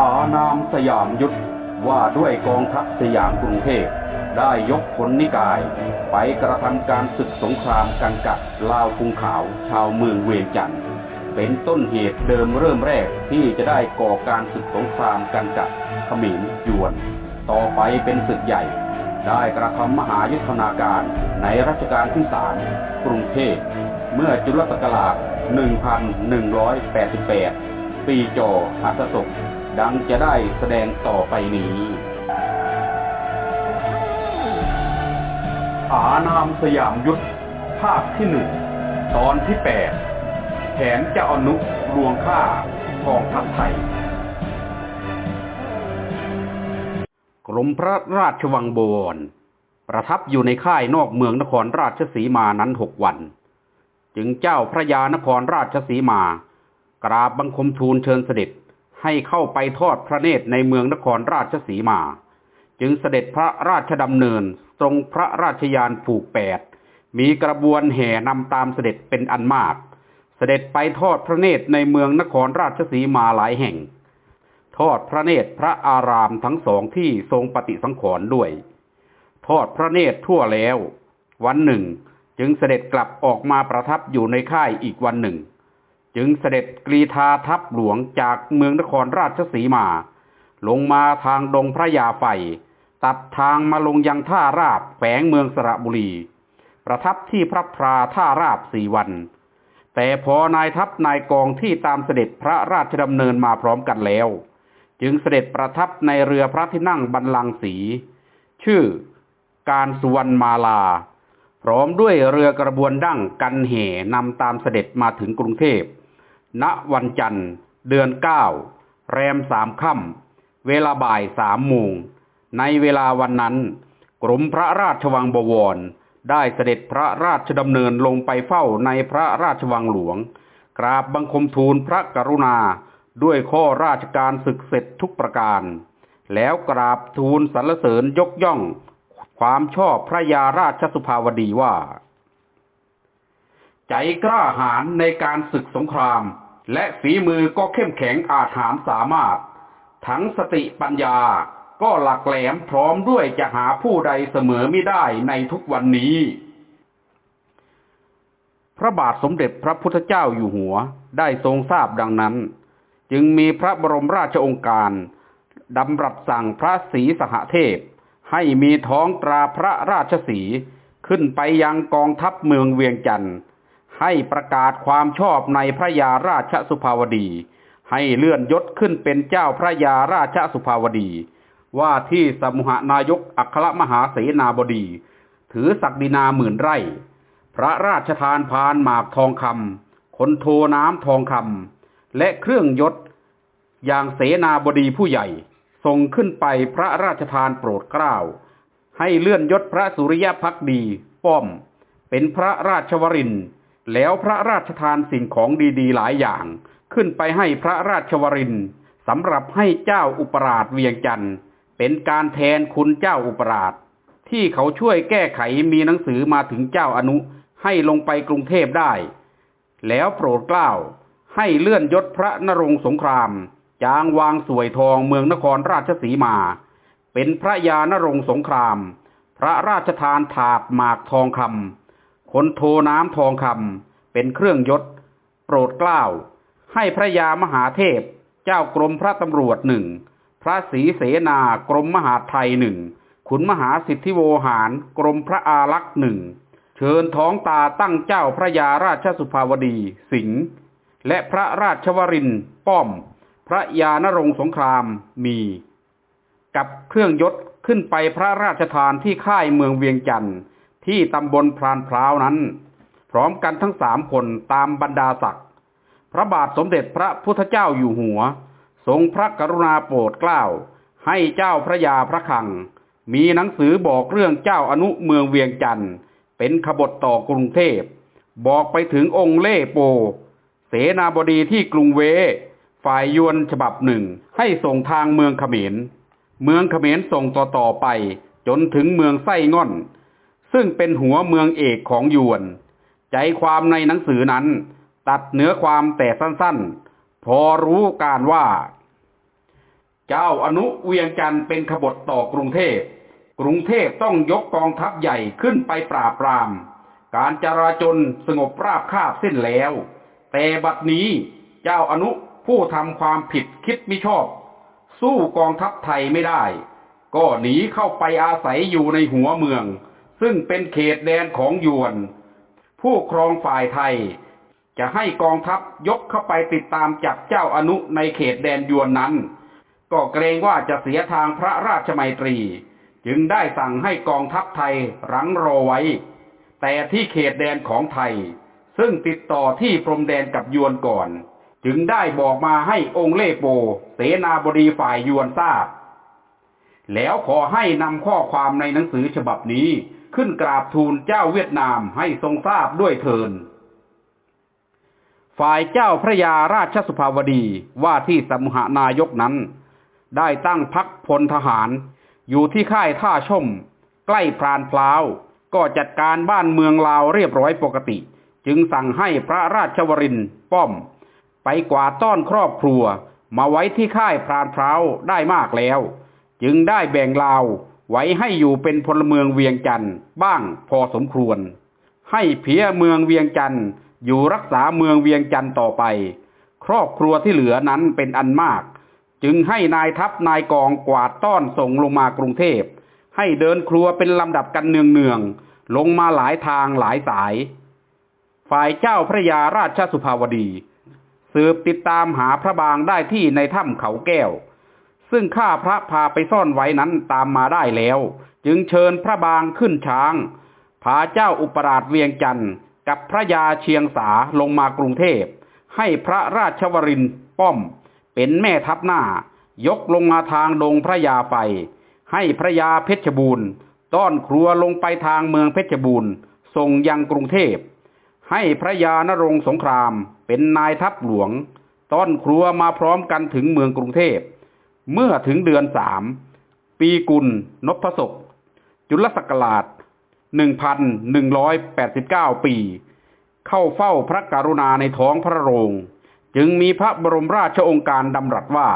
อานามสยามยุทธว่าด้วยกองทัพสยามกรุงเทพได้ยกผลนิกาย ไปกระทำการศึกสงครามกันกับลาวกรุงขาว ชาวเมืองเวียงจันทร์เป็นต้นเหตุเดิมเริ่มแรกที่จะได้ก่อการศึกสงครามกันกับเขมรยวน ต่อไปเป็นศึกใหญ่ ได้กระทำมหายุทธนาการในรัชกาลที่สามกรุงเทพเมื่อจุลศักราช 1188 ปีจออัสศก ดังจะได้แสดงต่อไปนี้ อานามสยามยุทธภาคที่หนึ่งตอนที่แปดแผนจะอนุลวงฆ่ากองทัพไทย กรมพระราชวังบวร ประทับอยู่ในค่ายนอกเมืองนครราชสีมานั้นหกวัน จึงเจ้าพระยานครราชสีมากราบบังคมทูลเชิญเสด็จ ให้เข้าไปทอดพระเนตรในเมืองนครราชสีมา จึงเสด็จพระราชดำเนินตรงพระราชยานผูกแปด มีกระบวนแห่นำตามเสด็จเป็นอันมาก เสด็จไปทอดพระเนตรในเมืองนครราชสีมาหลายแห่ง ทอดพระเนตรพระอารามทั้งสองที่ทรงปฏิสังขรณ์ด้วย ทอดพระเนตรทั่วแล้ว วันหนึ่ง จึงเสด็จกลับออกมาประทับอยู่ในค่ายอีกวันหนึ่ง จึงเสด็จกรีธาทัพหลวงจากเมืองนครราชสีมา ลงมาทางดงพระยาไฟ ตัดทางมาลงยังท่าราบแฝงเมืองสระบุรี ประทับที่พระพราท่าราบสี่วัน แต่พอนายทัพนายกองที่ตามเสด็จพระราชดำเนินมาพร้อมกันแล้ว จึงเสด็จประทับในเรือพระที่นั่งบรรลังสี ชื่อการสุวรรณมาลา พร้อมด้วยเรือกระบวนดั้งกันเหนำตามเสด็จมาถึงกรุงเทพ ณวันจันทร์ เดือนเก้าแรมสามค่ำเวลาบ่ายสามโมง ในเวลาวันนั้น กรมพระราชวังบวร ได้เสด็จพระราชดำเนินลงไปเฝ้าในพระราชวังหลวง กราบบังคมทูลพระกรุณาด้วยข้อราชการศึกเสร็จทุกประการ แล้วกราบทูลสรรเสริญยกย่อง ความชอบพระยาราชสุภาวดีว่า ใจกล้าหาญในการศึกสงคราม และฝีมือก็เข้มแข็งอาถรรพ์สามารถ ทั้งสติปัญญาก็หลักแหลมพร้อมด้วยจะหาผู้ใดเสมอไม่ได้ในทุกวันนี้ พระบาทสมเด็จพระพุทธเจ้าอยู่หัวได้ทรงทราบดังนั้น จึงมีพระบรมราชองค์การดำรับสั่งพระศรีสหเทพ ให้มีท้องตราพระราชสีขึ้นไปยังกองทัพเมืองเวียงจันทร์ ให้ประกาศความชอบในพระยาราชสุภาวดี ให้เลื่อนยศขึ้นเป็นเจ้าพระยาราชสุภาวดี ว่าที่สมุหนายกอัครมหาเสนาบดี ถือศักดินาหมื่นไร่ พระราชทานพานหมากทองคำคนโทน้ำทองคำและเครื่องยศอย่างเสนาบดีผู้ใหญ่ส่งขึ้นไปพระราชทานโปรดเกล้า ให้เลื่อนยศพระสุริยพักดี ป้อม เป็นพระราชวรินทร์ แล้วพระราชทานสิ่งของดีๆ หลายอย่าง ขึ้นไปให้พระราชวรินทร์สำหรับให้เจ้าอุปราชเวียงจันทร์เป็นการแทนคุณเจ้าอุปราช ที่เขาช่วยแก้ไขมีหนังสือมาถึงเจ้าอนุให้ลงไปกรุงเทพได้ แล้วโปรดเกล้า ให้เลื่อนยศพระนรงสงคราม จางวางสวยทองเมืองนครราชสีมา เป็นพระยานรงสงคราม พระราชทานถาดหมากทองคำ คนโทน้ำทองคำเป็นเครื่องยศ โปรดเกล้า ให้พระยามหาเทพ เจ้ากรมพระตำรวจหนึ่งพระศรีเสนากรมมหาไทยหนึ่งขุนมหาสิทธิโวหารกรมพระอารักษ์หนึ่งเชิญท้องตาตั้งเจ้าพระยาราชสุภาวดีสิงห์และพระราชวรินทร์ป้อม พระยานรงสงครามมี กับเครื่องยศขึ้นไปพระราชทานที่ค่ายเมืองเวียงจันทร์ ที่ตำบลพรานพร้าวนั้น พร้อมกันทั้งสามคนตามบรรดาศักดิ์พระบาทสมเด็จพระพุทธเจ้าอยู่หัว ทรงพระกรุณาโปรดเกล้า ให้เจ้าพระยาพระคัง มีหนังสือบอกเรื่องเจ้าอนุเมืองเวียงจันทร์เป็นขบฏต่อกรุงเทพ บอกไปถึงองค์เล่โป เสนาบดีที่กรุงเว ฝ่ายยวนฉบับหนึ่งให้ส่งทางเมืองเขมร เมืองเขมรส่งต่อต่อไปจนถึงเมืองไส้ง่อน ซึ่งเป็นหัวเมืองเอกของยวน ใจความในหนังสือนั้น ตัดเนื้อความแต่สั้นๆ พอรู้การว่า เจ้าอนุเวียงจันทร์เป็นขบฏต่อกรุงเทพ กรุงเทพต้องยกกองทัพใหญ่ขึ้นไปปราบปราม การจราจนสงบราบคาบสิ้นแล้ว แต่บัดนี้เจ้าอนุผู้ทำความผิดคิดมิชอบ สู้กองทัพไทยไม่ได้ ก็หนีเข้าไปอาศัยอยู่ในหัวเมือง ซึ่งเป็นเขตแดนของยวน ผู้ครองฝ่ายไทย จะให้กองทัพยกเข้าไปติดตามจับเจ้าอนุในเขตแดนยวนนั้น ก็เกรงว่าจะเสียทางพระราชมัยตรี จึงได้สั่งให้กองทัพไทยรังรอไว้ แต่ที่เขตแดนของไทย ซึ่งติดต่อที่พรมแดนกับยวนก่อน จึงได้บอกมาให้องค์เล่โป เสนาบดีฝ่ายยวนทราบแล้วขอให้นำข้อความในหนังสือฉบับนี้ ขึ้นกราบทูลเจ้าเวียดนามให้ทรงทราบด้วยเถิน ฝ่ายเจ้าพระยาราชสุภาวดีว่าที่สมุหานายกนั้น ได้ตั้งพักพลทหาร อยู่ที่ค่ายท่าชม ใกล้พรานพลาว ก็จัดการบ้านเมืองลาวเรียบร้อยปกติ จึงสั่งให้พระราชวรินป้อม ไปกวาดต้อนครอบครัว มาไว้ที่ค่ายพรานพร้าวได้มากแล้ว จึงได้แบ่งลาว ไว้ให้อยู่เป็นพลเมืองเวียงจันทร์บ้างพอสมควร ให้เพียเมืองเวียงจันทร์อยู่รักษาเมืองเวียงจันทร์ต่อไป ครอบครัวที่เหลือนั้นเป็นอันมาก จึงให้นายทัพนายกองกวาดต้อนส่งลงมากรุงเทพ ให้เดินครัวเป็นลำดับกันเนืองๆลงมาหลายทางหลายสาย ฝ่ายเจ้าพระยาราชสุภาวดี สืบติดตามหาพระบางได้ที่ในถ้ำเขาแก้ว ซึ่งข้าพระพาไปซ่อนไว้นั้นตามมาได้แล้ว จึงเชิญพระบางขึ้นช้าง พาเจ้าอุปราชเวียงจันทร์กับพระยาเชียงสาลงมากรุงเทพ ให้พระราชวรินทร์ป้อม เป็นแม่ทัพหน้า ยกลงมาทางดงพระยาไฟให้พระยาเพชรบูรณ์ ต้อนครัวลงไปทางเมืองเพชรบูรณ์ส่งยังกรุงเทพ ให้พระยานรงสงครามเป็นนายทัพหลวง ต้อนครัวมาพร้อมกันถึงเมืองกรุงเทพ เมื่อถึงเดือนสาม ปีกุลนพศก จุลศักราช 1189 ปี เข้าเฝ้าพระกรุณาในท้องพระโรง จึงมีพระบรมราชโองการดำรัสว่า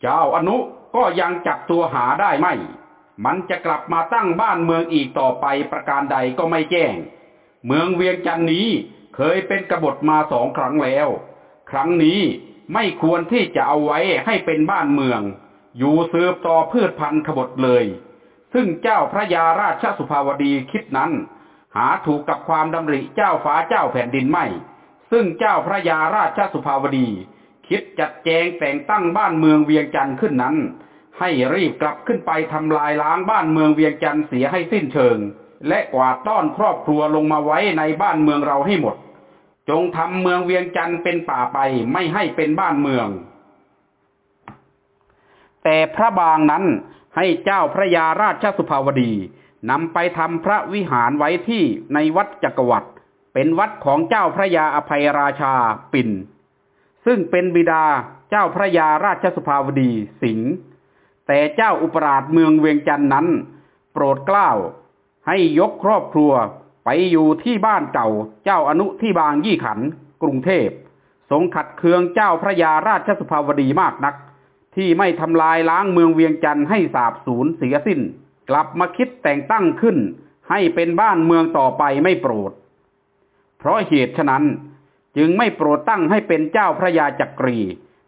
เจ้าอนุก็ยังจับตัวหาได้ไม่ มันจะกลับมาตั้งบ้านเมืองอีกต่อไปประการใดก็ไม่แจ้ง เมืองเวียงจันนี้เคยเป็นกบฏมาสองครั้งแล้ว ครั้งนี้ ไม่ควรที่จะเอาไว้ให้เป็นบ้านเมือง อยู่สืบต่อพืชพันธุ์ขบฏเลย ซึ่งเจ้าพระยาราชสุภาวดีคิดนั้น หาถูกกับความดำริเจ้าฟ้าเจ้าแผ่นดินไม่ ซึ่งเจ้าพระยาราชสุภาวดี คิดจัดแจงแต่งตั้งบ้านเมืองเวียงจันทร์ขึ้นนั้น ให้รีบกลับขึ้นไปทำลายล้างบ้านเมืองเวียงจันทร์เสียให้สิ้นเชิง และกวาดต้อนครอบครัวลงมาไว้ในบ้านเมืองเราให้หมด จงทำเมืองเวียงจันทร์เป็นป่าไปไม่ให้เป็นบ้านเมือง แต่พระบางนั้นให้เจ้าพระยาราชสุภาวดีนำไปทำพระวิหารไว้ที่ในวัดจักรวรรดิเป็นวัดของเจ้าพระยาอภัยราชาปิ่น ซึ่งเป็นบิดาเจ้าพระยาราชสุภาวดีสิงห์แต่เจ้าอุปราชเมืองเวียงจันทร์นั้น โปรดเกล้าให้ยกครอบครัว ไปอยู่ที่บ้านเก่าเจ้าอนุที่บางยี่ขัน กรุงเทพทรงขัดเคืองเจ้าพระยาราชสุภาวดีมากนัก ที่ไม่ทำลายล้างเมืองเวียงจันทร์ให้สาบสูญเสียสิ้น กลับมาคิดแต่งตั้งขึ้น ให้เป็นบ้านเมืองต่อไปไม่โปรด เพราะเหตุฉะนั้นจึงไม่โปรดตั้งให้เป็นเจ้าพระยาจักรี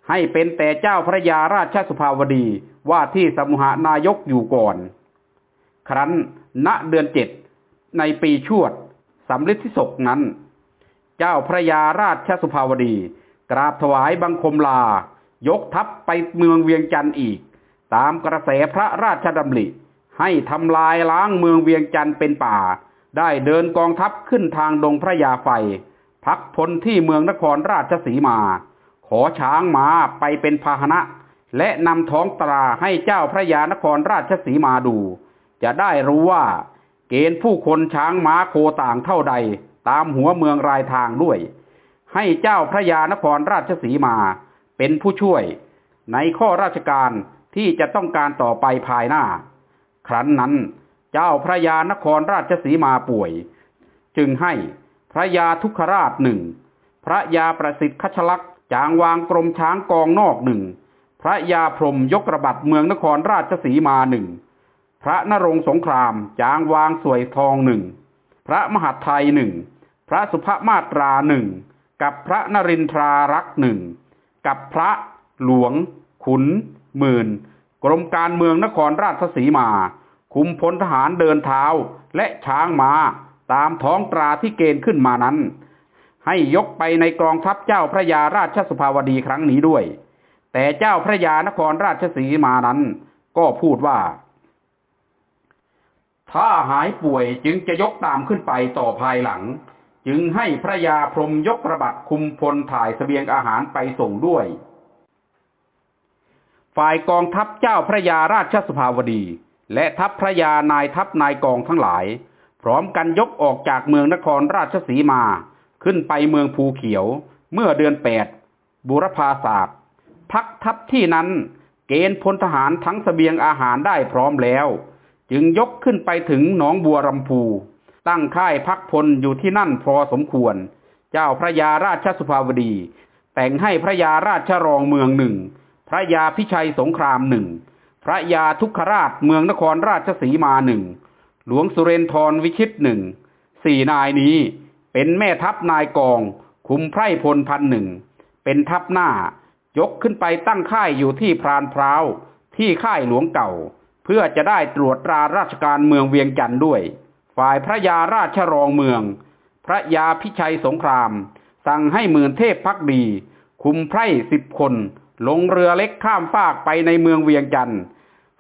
ให้เป็นแต่เจ้าพระยาราชสุภาวดีว่าที่สมุหานายกอยู่ก่อน ครั้นณเดือนเจ็ด ในปีชวดสำลิดที่ศกนั้น เจ้าพระยาราชสุภาวดี กราบถวายบังคมลา ยกทัพไปเมืองเวียงจันทร์อีก ตามกระแสพระราชดำริ ให้ทำลายล้างเมืองเวียงจันทร์เป็นป่า ได้เดินกองทัพขึ้นทางดงพระยาไฟ พักพลที่เมืองนครราชสีมา ขอช้างม้าไปเป็นพาหนะ และนำท้องตราให้เจ้าพระยานครราชสีมาดู จะได้รู้ว่า เกณฑ์ผู้คนช้างม้าโคต่างเท่าใด ตามหัวเมืองรายทางด้วย ให้เจ้าพระยานครราชสีมาเป็นผู้ช่วย ในข้อราชการที่จะต้องการต่อไปภายหน้า ครั้นนั้น เจ้าพระยานครราชสีมาป่วย จึงให้พระยาทุกขราชหนึ่งพระยาประสิทธิ์คชลักษ์จางวางกรมช้างกองนอกหนึ่งพระยาพรมยกระบัดเมืองนครราชสีมาหนึ่ง พระนรงสงครามจางวางสวยทองหนึ่งพระมหาไทยหนึ่งพระสุภมาตราหนึ่งกับพระนรินทรารักษ์หนึ่งกับพระหลวง ขุน หมื่น กรมการเมืองนครราชสีมา คุมพลทหารเดินเท้าและช้างมาตามท้องตราที่เกณฑ์ขึ้นมานั้น ให้ยกไปในกองทัพเจ้าพระยาราชสุภาวดีครั้งนี้ด้วย แต่เจ้าพระยานครราชสีมานั้น ก็พูดว่า ถ้าหายป่วยจึงจะยกตามขึ้นไปต่อภายหลัง จึงให้พระยาพรมยกประบัดคุมพลถ่ายสเสบียงอาหารไปส่งด้วย ฝ่ายกองทัพเจ้าพระยาราชสภาวดี และทัพพระยานายทัพนายกองทั้งหลาย พร้อมกันยกออกจากเมืองนครราชสีมา ขึ้นไปเมืองภูเขียว เมื่อเดือนแปดบุรพาศาสตร์พักทัพที่นั้นเกณฑ์พลทหารทั้งสเสบียงอาหารได้พร้อมแล้ว จึงยกขึ้นไปถึงหนองบัวลำพู ตั้งค่ายพักพลอยู่ที่นั่นพอสมควร เจ้าพระยาราชสุภาวดี แต่งให้พระยาราชรองเมืองหนึ่ง พระยาพิชัยสงครามหนึ่ง พระยาทุกขราชเมืองนครราชสีมาหนึ่ง หลวงสุเรนทรวิชิตหนึ่ง สี่นายนี้เป็นแม่ทัพนายกอง คุมไพร่พลพันหนึ่ง เป็นทัพหน้ายกขึ้นไปตั้งค่ายอยู่ที่พรานพร้าวที่ค่ายหลวงเก่า เพื่อจะได้ตรวจตราราชการเมืองเวียงจันทร์ด้วย ฝ่ายพระยาราชรองเมือง พระยาพิชัยสงคราม สั่งให้หมื่นเทพพักดี คุมไพร่สิบคน ลงเรือเล็กข้ามฟากไปในเมืองเวียงจันทร์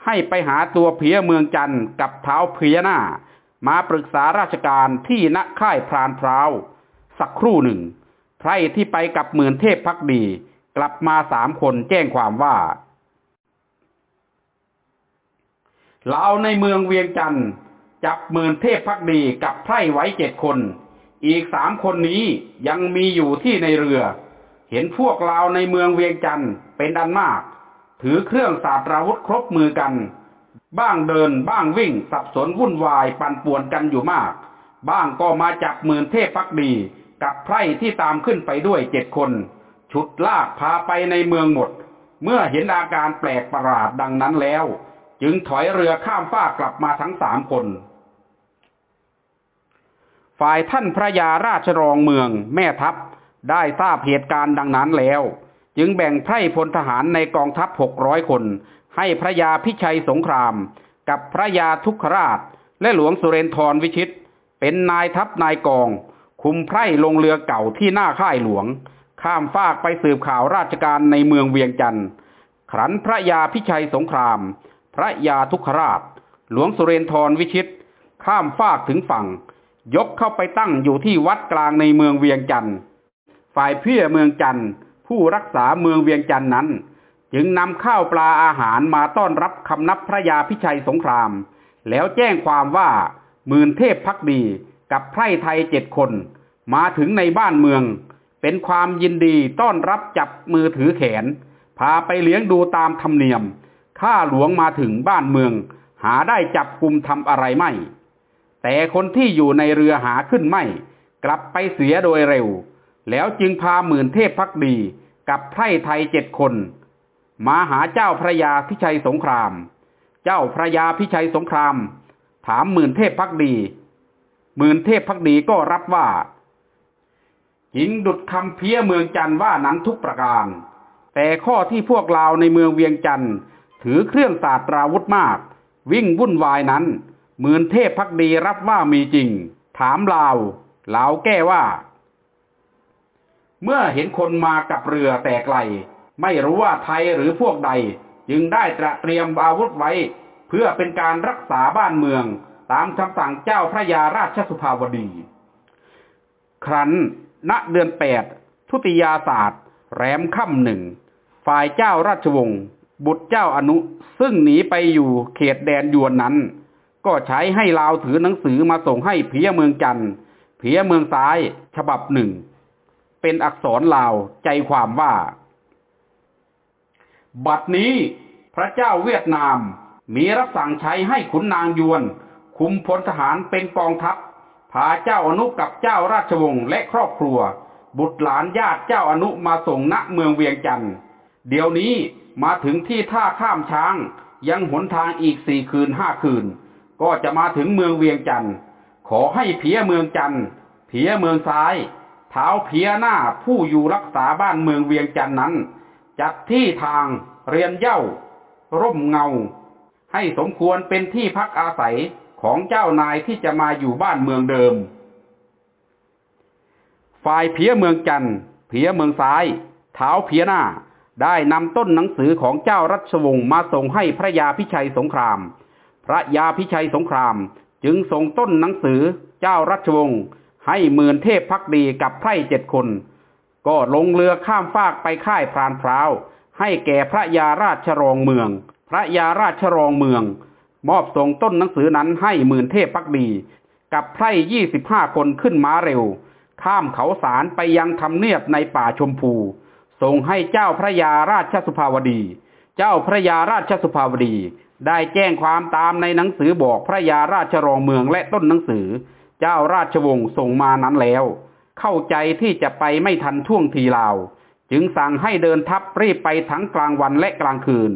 ให้ไปหาตัวเพียเมืองจันทร์กับเท้าเพียหน้า มาปรึกษาราชการที่ณค่ายพรานพร้าว สักครู่หนึ่ง ไพร่ที่ไปกับหมื่นเทพพักดี กลับมาสามคนแจ้งความว่า เราในเมืองเวียงจันทร์จับหมื่นเทพพักดีกับไพร่ไว้เจ็ดคน อีกสามคนนี้ยังมีอยู่ที่ในเรือ เห็นพวกเราในเมืองเวียงจันทร์เป็นอันมาก ถือเครื่องสาตราวุธครบมือกัน บ้างเดินบ้างวิ่งสับสนวุ่นวายปั่นป่วนกันอยู่มาก บ้างก็มาจับหมื่นเทพพักดีกับไพร่ที่ตามขึ้นไปด้วยเจ็ดคนฉุดลากพาไปในเมืองหมด เมื่อเห็นอาการแปลกประหลาดดังนั้นแล้ว จึงถอยเรือข้ามฟากกลับมาทั้งสามคน ฝ่ายท่านพระยาราชรองเมืองแม่ทัพได้ทราบเหตุการณ์ดังนั้นแล้ว จึงแบ่งไพร่พลทหารในกองทัพหกร้อยคน ให้พระยาพิชัยสงคราม กับพระยาทุกขราช และหลวงสุเรนทรวิชิต เป็นนายทัพนายกอง คุมไพร่ลงเรือเก่าที่หน้าค่ายหลวง ข้ามฟากไปสืบข่าวราชการในเมืองเวียงจันทร์ขันพระยาพิชัยสงคราม พระยาทุกขราช หลวงสุเรนทรวิชิต ข้ามฟากถึงฝั่ง ยกเข้าไปตั้งอยู่ที่วัดกลางในเมืองเวียงจันทร์ฝ่ายเพื่อเมืองจันทร์ผู้รักษาเมืองเวียงจันทร์นั้น จึงนำข้าวปลาอาหารมาต้อนรับคำนับพระยาพิชัยสงคราม แล้วแจ้งความว่าหมื่นเทพพักดีกับไพร่ไทยเจ็ดคน มาถึงในบ้านเมือง เป็นความยินดีต้อนรับจับมือถือแขน พาไปเลี้ยงดูตามธรรมเนียม ข้าหลวงมาถึงบ้านเมือง หาได้จับกลุ่มทำอะไรไม่ แต่คนที่อยู่ในเรือหาขึ้นไม่ กลับไปเสียโดยเร็ว แล้วจึงพาหมื่นเทพพักดีกับไพร่ไทยเจ็ดคน มาหาเจ้าพระยาพิชัยสงคราม เจ้าพระยาพิชัยสงคราม ถามหมื่นเทพพักดี หมื่นเทพพักดีก็รับว่าหญิงดุดคำเพี้ยเมืองจันทร์ว่านั้นทุกประการ แต่ข้อที่พวกเราในเมืองเวียงจันทร์ ถือเครื่องศาสตราวุธมาก วิ่งวุ่นวายนั้นหมื่นเทพพักดีรับว่ามีจริง ถามลาวลาวแก้ว่า เมื่อเห็นคนมากับเรือแต่ไกล ไม่รู้ว่าไทยหรือพวกใด จึงได้ตระเตรียมอาวุธไว้ เพื่อเป็นการรักษาบ้านเมือง ตามคำสั่งเจ้าพระยาราชสุภาวดี ครั้น ณเดือนแปดทุติยาศาสตร์ แรมค่ำหนึ่งฝ่ายเจ้าราชวงศ์ บุตรเจ้าอนุ ซึ่งหนีไปอยู่เขตแดนยวนนั้น ก็ใช้ให้ลาวถือหนังสือมาส่งให้เพียเมืองจันทร์เพียเมืองซ้าย ฉบับหนึ่ง เป็นอักษรลาวใจความว่า บัดนี้พระเจ้าเวียดนามมีรับสั่งใช้ให้ขุนนางยวน คุมพลทหารเป็นกองทัพ พาเจ้าอนุกับเจ้าราชวงศ์และครอบครัว บุตรหลานญาติเจ้าอนุมาส่งณเมืองเวียงจันทร์ เดี๋ยวนี้มาถึงที่ท่าข้ามช้างยังหนทางอีกสี่คืนห้าคืน ก็จะมาถึงเมืองเวียงจันทร์ขอให้เพียเมืองจันทร์เพียเมืองซ้าย เท้าเพียหน้าผู้อยู่รักษาบ้านเมืองเวียงจันทร์นั้น จัดที่ทางเรียนเย่า ร่มเงา ให้สมควรเป็นที่พักอาศัยของเจ้านายที่จะมาอยู่บ้านเมืองเดิม ฝ่ายเพียเมืองจันทร์เพียเมืองซ้าย เท้าเพียหน้า ได้นำต้นหนังสือของเจ้ารัชวงศ์มาส่งให้พระยาพิชัยสงคราม พระยาพิชัยสงคราม จึงส่งต้นหนังสือเจ้ารัชวงศ์ให้หมื่นเทพพักดีกับไพร่เจ็ดคน ก็ลงเรือข้ามฟากไปค่ายพรานพร้าว ให้แก่พระยาราชรองเมือง พระยาราชรองเมือง มอบส่งต้นหนังสือนั้นให้หมื่นเทพพักดี กับไพร่ยี่สิบห้าคนขึ้นม้าเร็ว ข้ามเขาสารไปยังทำเนียบในป่าชมพู ส่งให้เจ้าพระยาราชสุภาวดี เจ้าพระยาราชสุภาวดี ได้แจ้งความตามในหนังสือบอกพระยาราชรองเมืองและต้นหนังสือ เจ้าราชวงศ์ส่งมานั้นแล้ว เข้าใจที่จะไปไม่ทันท่วงทีลาว จึงสั่งให้เดินทัพรีบไปทั้งกลางวันและกลางคืน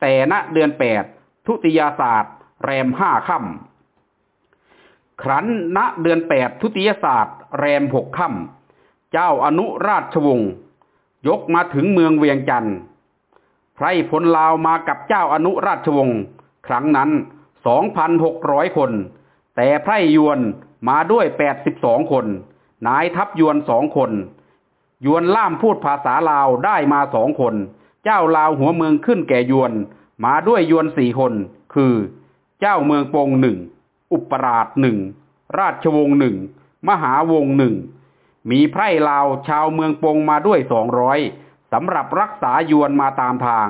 แต่ณเดือนแปดทุติยาศาสตร์ แรมห้าค่ำครั้นณเดือนแปดทุติยศาสตร์ แรมหกค่ำเจ้าอนุราชวงศ์ ยกมาถึงเมืองเวียงจันทร์ไพรพลลาวมากับเจ้าอนุราชวงศ์ครั้งนั้นสองพันหกร้อยคน แต่ไพรยวนมาด้วยแปดสิบสองคน นายทัพยวนสองคน ยวนล่ามพูดภาษาลาวได้มาสองคน เจ้าลาวหัวเมืองขึ้นแก่ยวน มาด้วยยวนสี่คน คือ เจ้าเมืองปงหนึ่ง อุปราชหนึ่ง ราชวงศ์หนึ่ง มหาวงศ์หนึ่ง มีไพร่ลาวชาวเมืองปงมาด้วยสองร้อยสำหรับรักษายวนมาตามทาง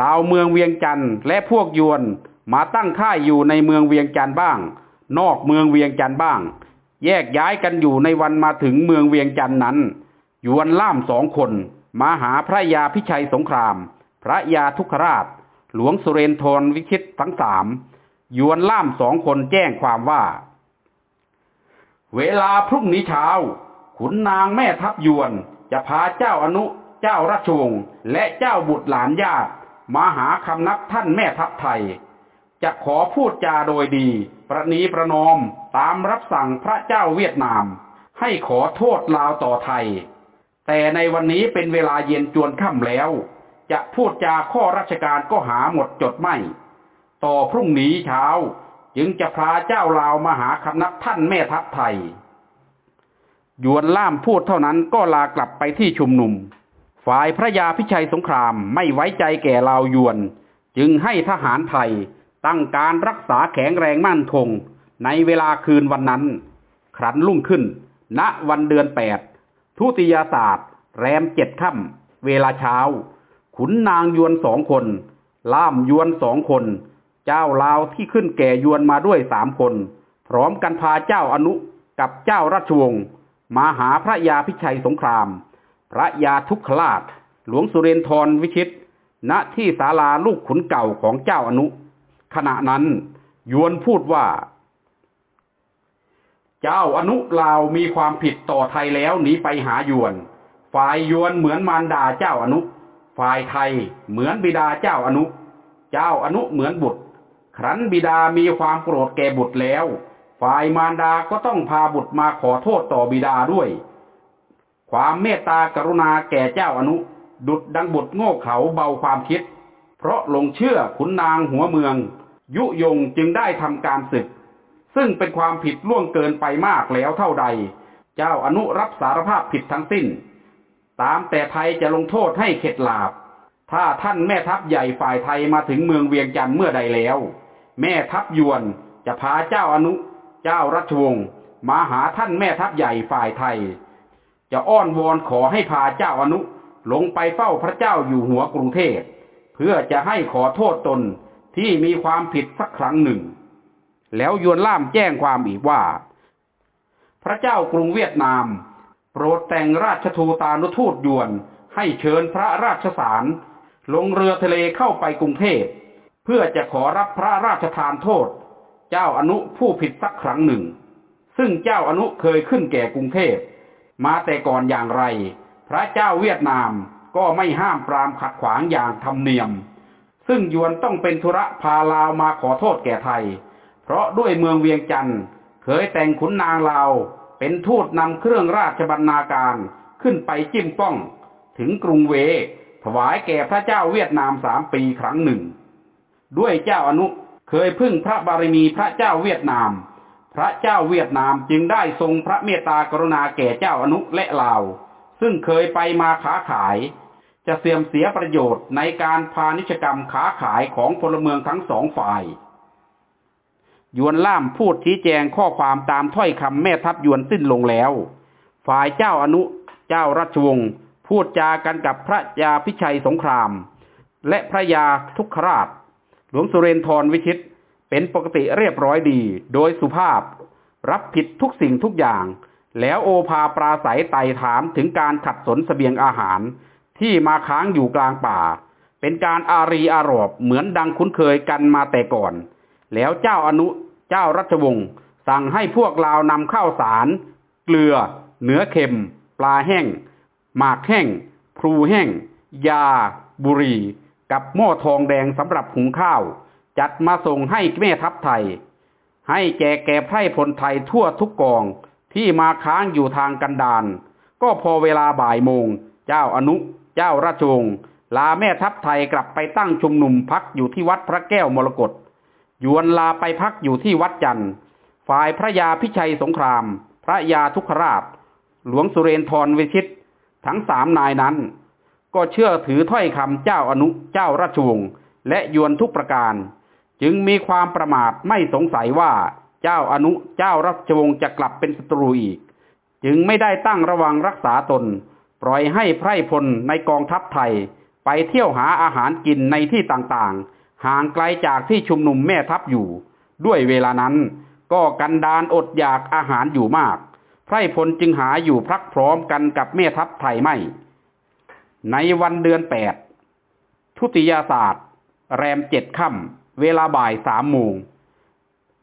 ลาวเมืองเวียงจันทร์และพวกยวนมาตั้งค่ายอยู่ในเมืองเวียงจันทร์บ้าง นอกเมืองเวียงจันทร์บ้าง แยกย้ายกันอยู่ในวันมาถึงเมืองเวียงจันทร์นั้น ยวนล่ามสองคน มาหาพระยาพิชัยสงคราม พระยาทุกขราช หลวงสุเรนทรวิชิตทั้งสามยวนล่ามสองคนแจ้งความว่า เวลาพรุ่งนี้เช้า ขุนนางแม่ทัพยวน จะพาเจ้าอนุ เจ้าราชวงศ์และเจ้าบุตรหลานญาติมาหาคำนับท่านแม่ทัพไทย จะขอพูดจาโดยดี ประนีประนอมตามรับสั่งพระเจ้าเวียดนาม ให้ขอโทษลาวต่อไทย แต่ในวันนี้เป็นเวลาเย็นจวนค่ำแล้ว จะพูดจาข้อราชการก็หาหมดจดไม่ ต่อพรุ่งนี้เช้า จึงจะพาเจ้าลาวมาหาคำนับท่านแม่ทัพไทย ยวนล่ามพูดเท่านั้นก็ลากลับไปที่ชุมนุม ฝ่ายพระยาพิชัยสงครามไม่ไว้ใจแก่ลาวยวน จึงให้ทหารไทยตั้งการรักษาแข็งแรงมั่นคงในเวลาคืนวันนั้น ครั้นรุ่งขึ้น ณวันเดือนแปดทุติยาศาสตร์ แรมเจ็ดค่ำเวลาเช้า ขุนนางยวนสองคน ล่ามยวนสองคน เจ้าลาวที่ขึ้นแก่ยวนมาด้วยสามคน พร้อมกันพาเจ้าอนุกับเจ้าราชวงศ์ มาหาพระยาพิชัยสงคราม พระยาทุกขราชหลวงสุเรนทรวิชิต ณที่ศาลาลูกขุนเก่าของเจ้าอนุ ขณะนั้นยวนพูดว่า เจ้าอนุลาวมีความผิดต่อไทยแล้วหนีไปหายวน ฝ่ายยวนเหมือนมารดาเจ้าอนุ ฝ่ายไทยเหมือนบิดาเจ้าอนุ เจ้าอนุเหมือนบุตร ครั้นบิดามีความโกรธแก่บุตรแล้ว ฝ่ายมารดาก็ต้องพาบุตรมาขอโทษต่อบิดาด้วย ความเมตตากรุณาแก่เจ้าอนุ ดุดดังบุตรโง่เขลาเบาความคิด เพราะหลงเชื่อขุนนางหัวเมือง ยุยงจึงได้ทำการศึก ซึ่งเป็นความผิดล่วงเกินไปมากแล้วเท่าใด เจ้าอนุรับสารภาพผิดทั้งสิ้น ตามแต่ไทยจะลงโทษให้เข็ดหลาบ ถ้าท่านแม่ทัพใหญ่ฝ่ายไทยมาถึงเมืองเวียงจันทร์เมื่อใดแล้ว แม่ทัพยวนจะพาเจ้าอนุ เจ้ารัชวงศ์มาหาท่านแม่ทัพใหญ่ฝ่ายไทย จะอ้อนวอนขอให้พาเจ้าอนุลงไปเฝ้าพระเจ้าอยู่หัวกรุงเทพเพื่อจะให้ขอโทษตนที่มีความผิดสักครั้งหนึ่ง แล้วยวนล่ามแจ้งความอีกว่า พระเจ้ากรุงเวียดนาม โปรดแต่งราชทูตานุทูตยวนให้เชิญพระราชสารลงเรือทะเลเข้าไปกรุงเทพเพื่อจะขอรับพระราชทานโทษ เจ้าอนุผู้ผิดสักครั้งหนึ่ง ซึ่งเจ้าอนุเคยขึ้นแก่กรุงเทพ มาแต่ก่อนอย่างไร พระเจ้าเวียดนามก็ไม่ห้ามปรามขัดขวางอย่างธรรมเนียม ซึ่งยวนต้องเป็นธุระพาลาวมาขอโทษแก่ไทย เพราะด้วยเมืองเวียงจันทร์เคยแต่งขุนนางลาว เป็นทูตนำเครื่องราชบรรณาการขึ้นไปจิ้มป้อง ถึงกรุงเวถวายแก่พระเจ้าเวียดนามสามปีครั้งหนึ่ง ด้วยเจ้าอนุ เคยพึ่งพระบารมีพระเจ้าเวียดนาม พระเจ้าเวียดนามจึงได้ทรงพระเมตตากรุณาแก่เจ้าอนุและลาว ซึ่งเคยไปมาค้าขาย จะเสื่อมเสียประโยชน์ในการพาณิชกรรมค้าขายของพลเมืองทั้งสองฝ่ายยวนล่ามพูดชี้แจงข้อความตามถ้อยคำแม่ทัพยวนสิ้นลงแล้ว ฝ่ายเจ้าอนุเจ้าราชวงศ์พูดจากันกับพระยาพิชัยสงคราม และพระยาทุกขราช ลวงสุเรนทรวิชิต เป็นปกติเรียบร้อยดี โดยสุภาพ รับผิดทุกสิ่งทุกอย่าง แล้วโอภาปราศัยไต่ถามถึงการขัดสนสเสบียงอาหาร ที่มาค้างอยู่กลางป่า เป็นการอารีอารอบเหมือนดังคุ้นเคยกันมาแต่ก่อน แล้วเจ้าอนุเจ้ารัชวงศ์สั่งให้พวกเรานำข้าวสาร เกลือ เนื้อเค็ม ปลาแห้ง หมากแห้งพลูแห้ง ยา บุรี กับหม้อทองแดงสำหรับหุงข้าว จัดมาส่งให้แม่ทัพไทย ให้แก่แก่ไพร่พลไทยทั่วทุกกองที่มาค้างอยู่ทางกันดาน ก็พอเวลาบ่ายโมง เจ้าอนุ เจ้าราชวงศ์ลาแม่ทัพไทยกลับไปตั้งชุมนุมพักอยู่ที่วัดพระแก้วมรกตยวนลาไปพักอยู่ที่วัดจันทร์ฝ่ายพระยาพิชัยสงคราม พระยาทุกขราช หลวงสุเรนทรวิชิต ทั้งสามนายนั้น ก็เชื่อถือถ้อยคำเจ้าอนุเจ้าราชวงศ์และยวนทุกประการ จึงมีความประมาทไม่สงสัยว่าเจ้าอนุเจ้าราชวงศ์จะกลับเป็นศัตรูอีก จึงไม่ได้ตั้งระวังรักษาตน ปล่อยให้ไพร่พลในกองทัพไทย ไปเที่ยวหาอาหารกินในที่ต่างๆ ห่างไกลจากที่ชุมนุมแม่ทัพอยู่ ด้วยเวลานั้นก็กันดานอดอยากอาหารอยู่มาก ไพรพลจึงหาอยู่พักพร้อมกันกับแม่ทัพไทยไม่ ในวันเดือนแปดทุติยาศาสตร์ แรมเจ็ดค่ำเวลาบ่ายสามโมง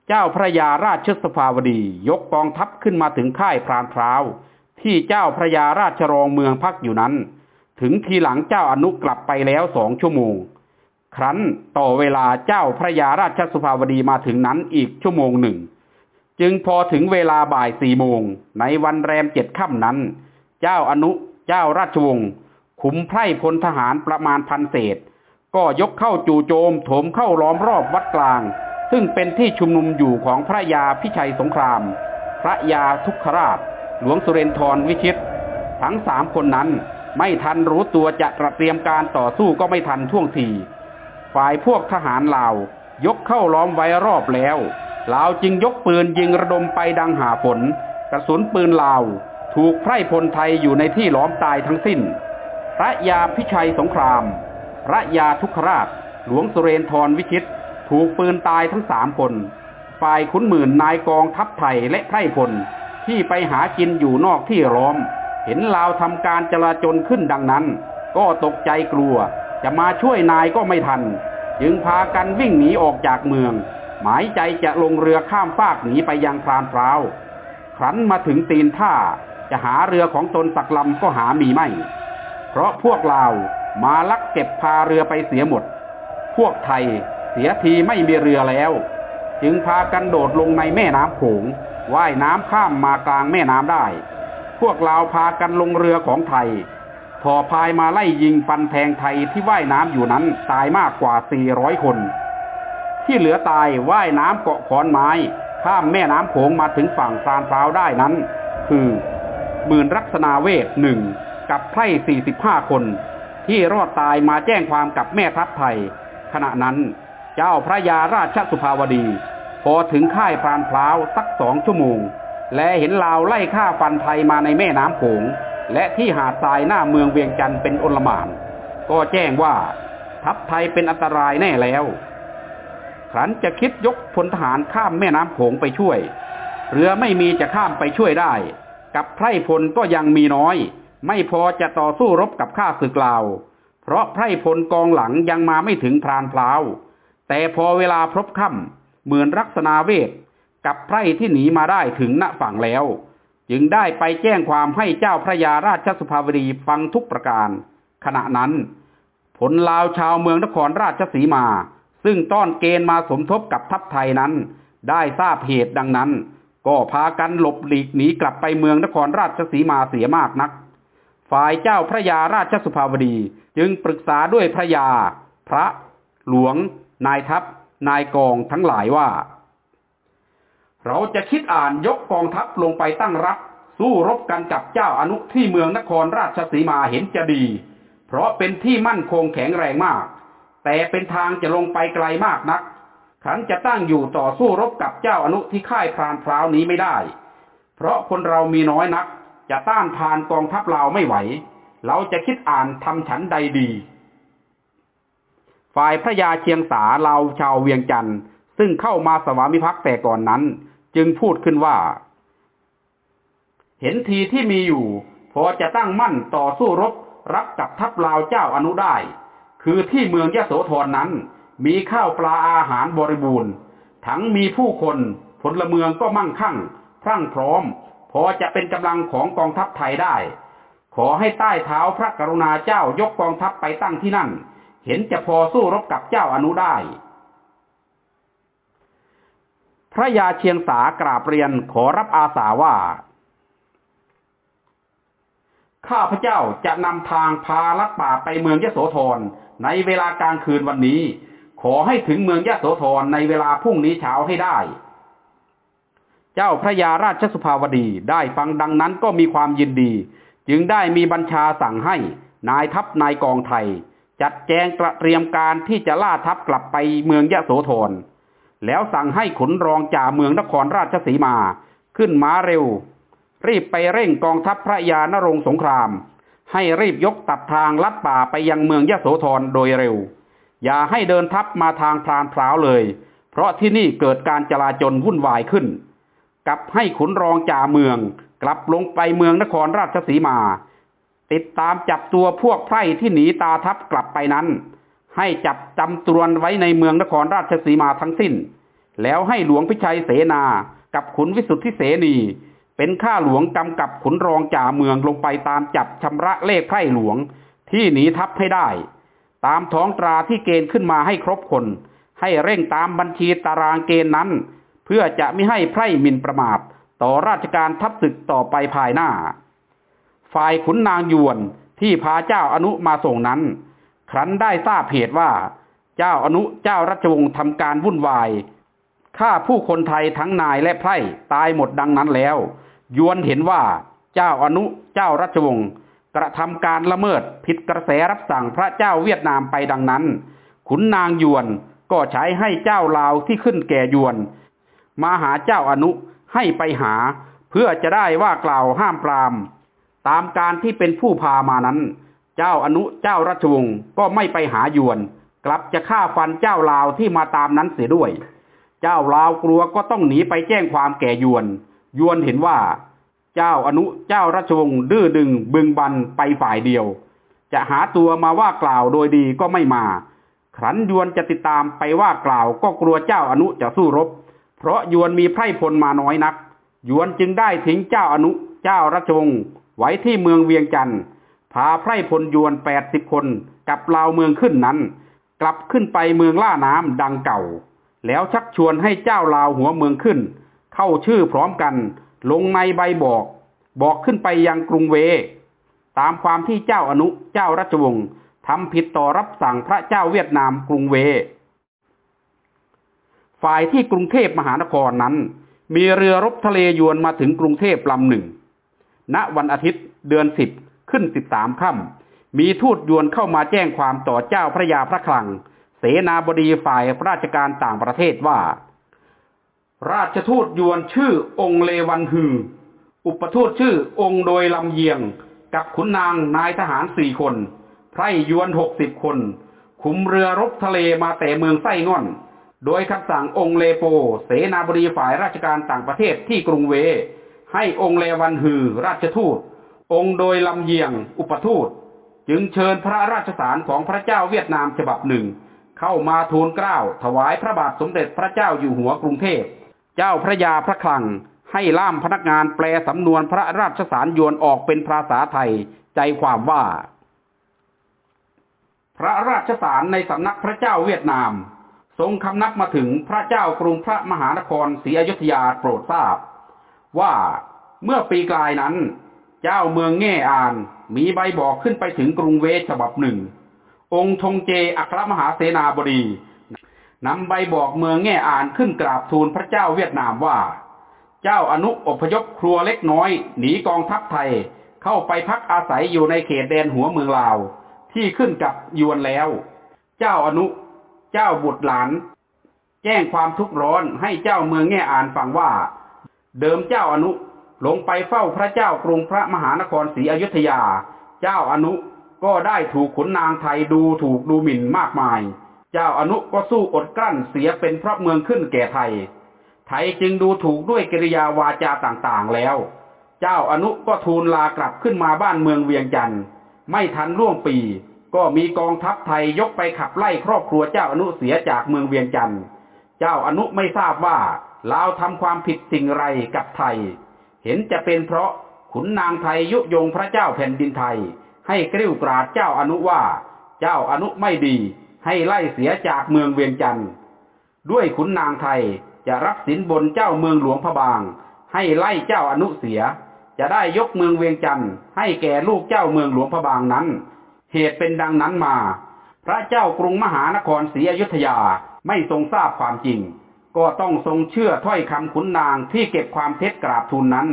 เจ้าพระยาราชสภาวดียกกองทัพขึ้นมาถึงค่ายพรานพร้าว ที่เจ้าพระยาราชรองเมืองพักอยู่นั้น ถึงทีหลังเจ้าอนุกลับไปแล้วสองชั่วโมง ครั้นต่อเวลาเจ้าพระยาราชสุภาวดีมาถึงนั้นอีกชั่วโมงหนึ่ง จึงพอถึงเวลาบ่ายสี่โมงในวันแรมเจ็ดค่ำนั้น เจ้าอนุเจ้าราชวงศ์ ขุมไพร่พลทหารประมาณพันเศษ ก็ยกเข้าจู่โจมโถมเข้าล้อมรอบวัดกลาง ซึ่งเป็นที่ชุมนุมอยู่ของพระยาพิชัยสงคราม พระยาทุกขราช หลวงสุเรนทรวิชิต ทั้งสามคนนั้นไม่ทันรู้ตัวจะเตรียมการต่อสู้ก็ไม่ทันท่วงที ฝ่ายพวกทหารลาวยกเข้าล้อมไว้รอบแล้วลาวจึงยกปืนยิงระดมไปดังหาฝน กระสุนปืนลาว ถูกไพร่พลไทยอยู่ในที่ล้อมตายทั้งสิ้น พระยาพิชัยสงคราม พระยาทุกขราช หลวงสุเรนทรวิชิต ถูกปืนตายทั้งสามคน ฝ่ายขุนหมื่นนายกองทัพไทยและไพร่พล ที่ไปหากินอยู่นอกที่ล้อม เห็นลาวทำการจลาจลขึ้นดังนั้น ก็ตกใจกลัว จะมาช่วยนายก็ไม่ทัน จึงพากันวิ่งหนีออกจากเมือง หมายใจจะลงเรือข้ามฟากหนีไปยังพรานพร้าวครั้นมาถึงตีนท่าจะหาเรือของตนสักลำก็หามีไม่ เพราะพวกลาวมาลักเก็บพาเรือไปเสียหมด พวกไทยเสียทีไม่มีเรือแล้ว จึงพากันโดดลงในแม่น้ำโขงว่ายน้ำข้ามมากลางแม่น้ำได้ พวกลาวพากันลงเรือของไทยทอพายมาไล่ยิงฟันแทงไทยที่ว่ายน้ำอยู่นั้นตายมากกว่า 400 คน ที่เหลือตายว่ายน้ำเกาะขอนไม้ ข้ามแม่น้ำโขงมาถึงฝั่งพรานพร้าวได้นั้น คือหมื่นรักษณาเวทหนึ่ง กับไพร่ 45 คน ที่รอดตายมาแจ้งความกับแม่ทัพไทย ขณะนั้นเจ้าพระยาราชสุภาวดี พอถึงค่ายพรานพร้าวสักสองชั่วโมง และเห็นลาวไล่ฆ่าฟันไทยมาในแม่น้ำโขง และที่หาดทรายหน้าเมืองเวียงจันทร์เป็นอนลมาน ก็แจ้งว่าทัพไทยเป็นอันตรายแน่แล้วครั้นจะคิดยกพลทหารข้ามแม่น้ำโขงไปช่วย เรือไม่มีจะข้ามไปช่วยได้ กับไพร่พลก็ยังมีน้อย ไม่พอจะต่อสู้รบกับข้าศึกลาว เพราะไพร่พลกองหลังยังมาไม่ถึงพรานพลาว แต่พอเวลาพบค่ำเหมือนรักษณาเวทกับไพร่ที่หนีมาได้ถึงณฝั่งแล้ว จึงได้ไปแจ้งความให้เจ้าพระยาราชสุภาวดีฟังทุกประการ ขณะนั้น ผลลาวชาวเมืองนครราชสีมา ซึ่งต้อนเกณฑ์มาสมทบกับทัพไทยนั้น ได้ทราบเหตุดังนั้น ก็พากันหลบหลีกหนีกลับไปเมืองนครราชสีมาเสียมากนัก ฝ่ายเจ้าพระยาราชสุภาวดี จึงปรึกษาด้วยพระยา พระ หลวง นายทัพ นายกองทั้งหลายว่า เราจะคิดอ่านยกกองทัพลงไปตั้งรับ สู้รบกันกับเจ้าอนุที่เมืองนครราชสีมาเห็นจะดี เพราะเป็นที่มั่นคงแข็งแรงมาก แต่เป็นทางจะลงไปไกลมากนักขันจะตั้งอยู่ต่อสู้รบกับเจ้าอนุที่ค่ายพรานพร้าวนี้ไม่ได้ เพราะคนเรามีน้อยนัก จะต้านทานกองทัพลาวไม่ไหว เราจะคิดอ่านทำฉันใดดี ฝ่ายพระยาเชียงสาเราชาวเวียงจันทร์ซึ่งเข้ามาสวามิภักดิ์แต่ก่อนนั้น จึงพูดขึ้นว่า เห็นทีที่มีอยู่ พอจะตั้งมั่นต่อสู้รบรับกับทัพลาวเจ้าอนุได้ คือที่เมืองยะโสธรนนั้น มีข้าวปลาอาหารบริบูรณ์ ทั้งมีผู้คนพลเมืองก็มั่งคั่ง พรั่งพร้อม พอจะเป็นกำลังของกองทัพไทยได้ ขอให้ใต้เท้าพระกรุณาเจ้ายกกองทัพไปตั้งที่นั่น เห็นจะพอสู้รบกับเจ้าอนุได้ พระยาเชียงสากราบเรียนขอรับอาสาว่า ข้าพระเจ้าจะนำทางพาลัดป่าไปเมืองยโสธรในเวลากลางคืนวันนี้ ขอให้ถึงเมืองยโสธรในเวลาพรุ่งนี้เช้าให้ได้ เจ้าพระยาราชสุภาวดีได้ฟังดังนั้นก็มีความยินดี จึงได้มีบัญชาสั่งให้นายทัพนายกองไทย จัดแจงเตรียมการที่จะล่าทัพกลับไปเมืองยะโสธรแล้วสั่งให้ขนรองจ่าเมืองนครราชสีมาขึ้นม้าเร็ว รีบไปเร่งกองทัพพระยานรงสงคราม ให้รีบยกตัดทางลัดป่าไปยังเมืองยะโสธรโดยเร็ว อย่าให้เดินทัพมาทางพรานพร้าวเลย เพราะที่นี่เกิดการจลาจลวุ่นวายขึ้น กับให้ขุนรองจ่าเมือง กลับลงไปเมืองนครราชสีมา ติดตามจับตัวพวกไพร่ที่หนีตาทัพกลับไปนั้น ให้จับจำตรวนไว้ในเมืองนครราชสีมาทั้งสิ้น แล้วให้หลวงพิชัยเสนากับขุนวิสุทธิเสนีเป็นข้าหลวงกำกับขุนรองจ่าเมืองลงไปตามจับชำระเลขไพร่หลวงที่หนีทัพให้ได้ ตามท้องตราที่เกณฑ์ขึ้นมาให้ครบคน ให้เร่งตามบัญชีตารางเกณฑ์นั้น พื่อจะไม่ให้ไพร่หมินประมาทต่อราชการทัพศึกต่อไปภายหน้า ฝ่ายขุนนางยวนที่พาเจ้าอนุมาส่งนั้น ครั้นได้ทราบเหตุว่า เจ้าอนุเจ้ารัชวงศ์ทำการวุ่นวายฆ่าผู้คนไทยทั้งนายและไพร่ตายหมดดังนั้นแล้ว ยวนเห็นว่าเจ้าอนุเจ้ารัชวงศ์กระทำการละเมิดผิดกระแสรับสั่งพระเจ้าเวียดนามไปดังนั้น ขุนนางยวนก็ใช้ให้เจ้าลาวที่ขึ้นแก่ยวน มาหาเจ้าอนุให้ไปหา เพื่อจะได้ว่ากล่าวห้ามปราม ตามการที่เป็นผู้พามานั้น เจ้าอนุเจ้าราชวงศ์ก็ไม่ไปหายวน กลับจะฆ่าฟันเจ้าลาวที่มาตามนั้นเสียด้วย เจ้าลาวกลัวก็ต้องหนีไปแจ้งความแก่ยวน ยวนเห็นว่า เจ้าอนุเจ้าราชวงศ์ดื้อดึงบึงบันไปฝ่ายเดียว จะหาตัวมาว่ากล่าวโดยดีก็ไม่มาครันยวนจะติดตามไปว่ากล่าวก็กลัวเจ้าอนุจะสู้รบ เพราะยวนมีไพร่พลมาน้อยนัก ยวนจึงได้ทิ้งเจ้าอนุเจ้าราชวงศ์ไว้ที่เมืองเวียงจันทร์พาไพร่พลยวนแปดสิบคนกับลาวเมืองขึ้นนั้น กลับขึ้นไปเมืองล่าน้ำดังเก่า แล้วชักชวนให้เจ้าลาวหัวเมืองขึ้น เข้าชื่อพร้อมกัน ลงในใบบอก บอกขึ้นไปยังกรุงเว ตามความที่เจ้าอนุเจ้าราชวงศ์ทำผิดต่อรับสั่งพระเจ้าเวียดนามกรุงเว ฝ่ายที่กรุงเทพมหานครนั้น มีเรือรบทะเลยวนมาถึงกรุงเทพลำหนึ่ง ณ วันอาทิตย์เดือนสิบขึ้นสิบสามค่ำมีทูตยวนเข้ามาแจ้งความต่อเจ้าพระยาพระคลัง เสนาบดีฝ่ายราชการต่างประเทศว่า ราชทูตยวนชื่อองค์เลวันฮือ อุปทูตชื่อองค์โดยลำเยียง กับขุนนางนายทหารสี่คน ไพรยวนหกสิบคนคุมเรือรบทะเลมาแต่เมืองไส้ง่อน โดยคำสั่งองค์เลโป เสนาบดีฝ่ายราชการต่างประเทศที่กรุงเว ให้องค์เลวันฮือราชทูต องค์โดยลำเยียงอุปทูต จึงเชิญพระราชสารของพระเจ้าเวียดนามฉบับหนึ่ง เข้ามาทูลเกล้าถวายพระบาทสมเด็จพระเจ้าอยู่หัวกรุงเทพ เจ้าพระยาพระคลัง ให้ล่ามพนักงานแปลสำนวนพระราชสารยวนออกเป็นภาษาไทยใจความว่า พระราชสารในสำนักพระเจ้าเวียดนาม ทรงคำนับมาถึงพระเจ้ากรุงพระมหานครศรีอยุธยาโปรดทราบ ว่าเมื่อปีกลายนั้น เจ้าเมืองแง่อานมีใบบอกขึ้นไปถึงกรุงเวฉบับหนึ่ง องค์ธงเจอัครมหาเสนาบดีนำใบบอกเมืองแง่อานขึ้นกราบทูลพระเจ้าเวียดนามว่า เจ้าอนุอพยพครัวเล็กน้อย หนีกองทัพไทยเข้าไปพักอาศัยอยู่ในเขตแดนหัวเมืองลาว ที่ขึ้นกับยวนแล้ว เจ้าอนุ เจ้าบุตรหลาน แจ้งความทุกข์ร้อนให้เจ้าเมืองแง่อานฟังว่า เดิมเจ้าอนุลงไปเฝ้าพระเจ้ากรุงพระมหานครศรีอยุธยา เจ้าอนุก็ได้ถูกขุนนางไทยดูถูกดูหมิ่นมากมาย เจ้าอนุก็สู้อดกลั้นเสียเป็นพระเมืองขึ้นแก่ไทย ไทยจึงดูถูกด้วยกิริยาวาจาต่างๆแล้ว เจ้าอนุก็ทูลลากลับขึ้นมาบ้านเมืองเวียงจันทร์ไม่ทันร่วงปี ก็มีกองทัพไทยยกไปขับไล่ครอบครัวเจ้าอนุเสียจากเมืองเวียงจันทร์ เจ้าอนุไม่ทราบว่าลาวทำความผิดสิ่งไรกับไทย เห็นจะเป็นเพราะขุนนางไทยยุยงพระเจ้าแผ่นดินไทย ให้กริ้วกราดเจ้าอนุว่า เจ้าอนุไม่ดีให้ไล่เสียจากเมืองเวียงจันทร์ ด้วยขุนนางไทยจะรับสินบนเจ้าเมืองหลวงพระบาง ให้ไล่เจ้าอนุเสีย จะได้ยกเมืองเวียงจันทร์ให้แก่ลูกเจ้าเมืองหลวงพระบางนั้น เหตุเป็นดังนั้นมา พระเจ้ากรุงมหานครศรีอยุธยาไม่ทรงทราบความจริง ก็ต้องทรงเชื่อถ้อยคำขุนนางที่เก็บความเท็จกราบทูลนั้น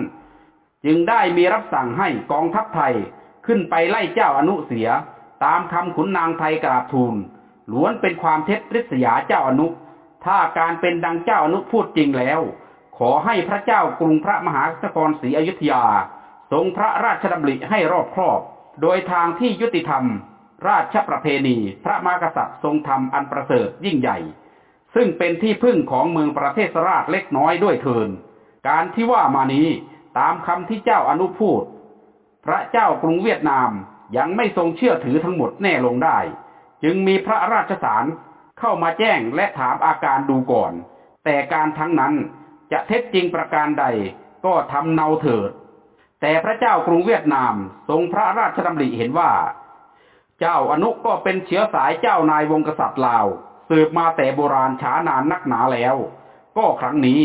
จึงได้มีรับสั่งให้กองทัพไทยขึ้นไปไล่เจ้าอนุเสีย ตามคำขุนนางไทยกราบทูลล้วนเป็นความเท็จริษยาเจ้าอนุ ถ้าการเป็นดังเจ้าอนุพูดจริงแล้ว ขอให้พระเจ้ากรุงพระมหานครศรีอยุธยา ทรงพระราชดำริให้รอบครอบ โดยทางที่ยุติธรรม ราชประเพณีพระมหากษัตริย์ทรงธรรมอันประเสริฐยิ่งใหญ่ ซึ่งเป็นที่พึ่งของเมืองประเทศราชเล็กน้อยด้วยเทิน การที่ว่ามานี้ตามคำที่เจ้าอนุพูด พระเจ้ากรุงเวียดนามยังไม่ทรงเชื่อถือทั้งหมดแน่ลงได้ จึงมีพระราชสารเข้ามาแจ้งและถามอาการดูก่อน แต่การทั้งนั้นจะเท็จจริงประการใดก็ทำเนาเถิด แต่พระเจ้ากรุงเวียดนามทรงพระราชดำริเห็นว่า เจ้าอนุก็เป็นเชื้อสายเจ้านายวงกษัตริย์ลาวสืบมาแต่โบราณช้านานนักหนาแล้ว ก็ครั้งนี้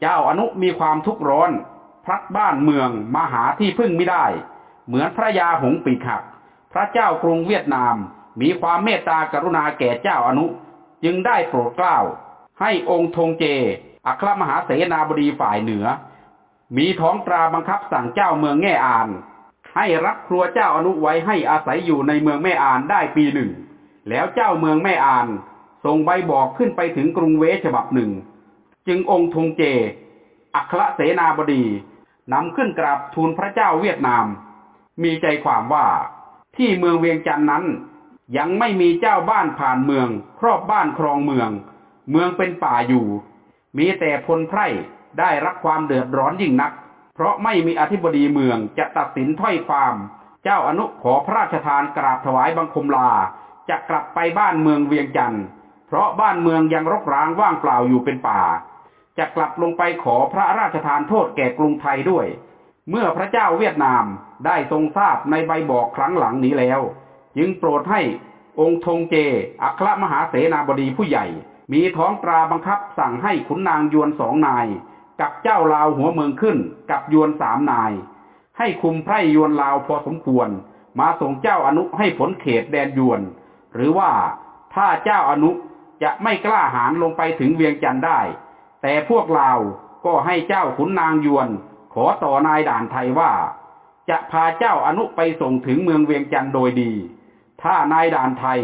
เจ้าอนุมีความทุกข์ร้อน พลัดบ้านเมืองมาหาที่พึ่งไม่ได้ เหมือนพระยาหงปีกหัก พระเจ้ากรุงเวียดนามมีความเมตตากรุณาแก่เจ้าอนุ จึงได้โปรดเกล้า ให้องค์ธงเจ อัครมหาเสนาบดีฝ่ายเหนือ มีท้องตราบังคับสั่งเจ้าเมืองแง่อาน ให้รับครัวเจ้าอนุไว้ให้อาศัยอยู่ในเมืองแม่อานได้ปีหนึ่ง แล้วเจ้าเมืองแม่อานส่งใบบอกขึ้นไปถึงกรุงเวฉบับหนึ่ง จึงองค์ธงเจ อัครเสนาบดีนำขึ้นกราบทูลพระเจ้าเวียดนาม มีใจความว่าที่เมืองเวียงจันทร์นั้น ยังไม่มีเจ้าบ้านผ่านเมือง ครอบบ้านครองเมือง เมืองเป็นป่าอยู่ มีแต่พลไพร่ ได้รับความเดือดร้อนยิ่งนัก เพราะไม่มีอธิบดีเมืองจะตัดสินถ้อยความ เจ้าอนุขอพระราชทานกราบถวายบังคมลา จะกลับไปบ้านเมืองเวียงจันทร์เพราะบ้านเมืองยังรกร้างว่างเปล่าอยู่เป็นป่า จะกลับลงไปขอพระราชทานโทษแก่กรุงไทยด้วย เมื่อพระเจ้าเวียดนามได้ทรงทราบในใบบอกครั้งหลังนี้แล้ว จึงโปรดให้องค์ธงเจ อัครมหาเสนาบดีผู้ใหญ่ มีท้องตราบังคับสั่งให้ขุนนางยวนสองนาย กับเจ้าลาวหัวเมืองขึ้น กับยวนสามนาย ให้คุมไพร่ยวนลาวพอสมควร มาส่งเจ้าอนุให้ผลเขตแดนยวน หรือว่าถ้าเจ้าอนุจะไม่กล้าหาญลงไปถึงเวียงจันได้ แต่พวกลาวก็ให้เจ้าขุนนางยวน ขอต่อนายด่านไทยว่า จะพาเจ้าอนุไปส่งถึงเมืองเวียงจันโดยดี ถ้านายด่านไทย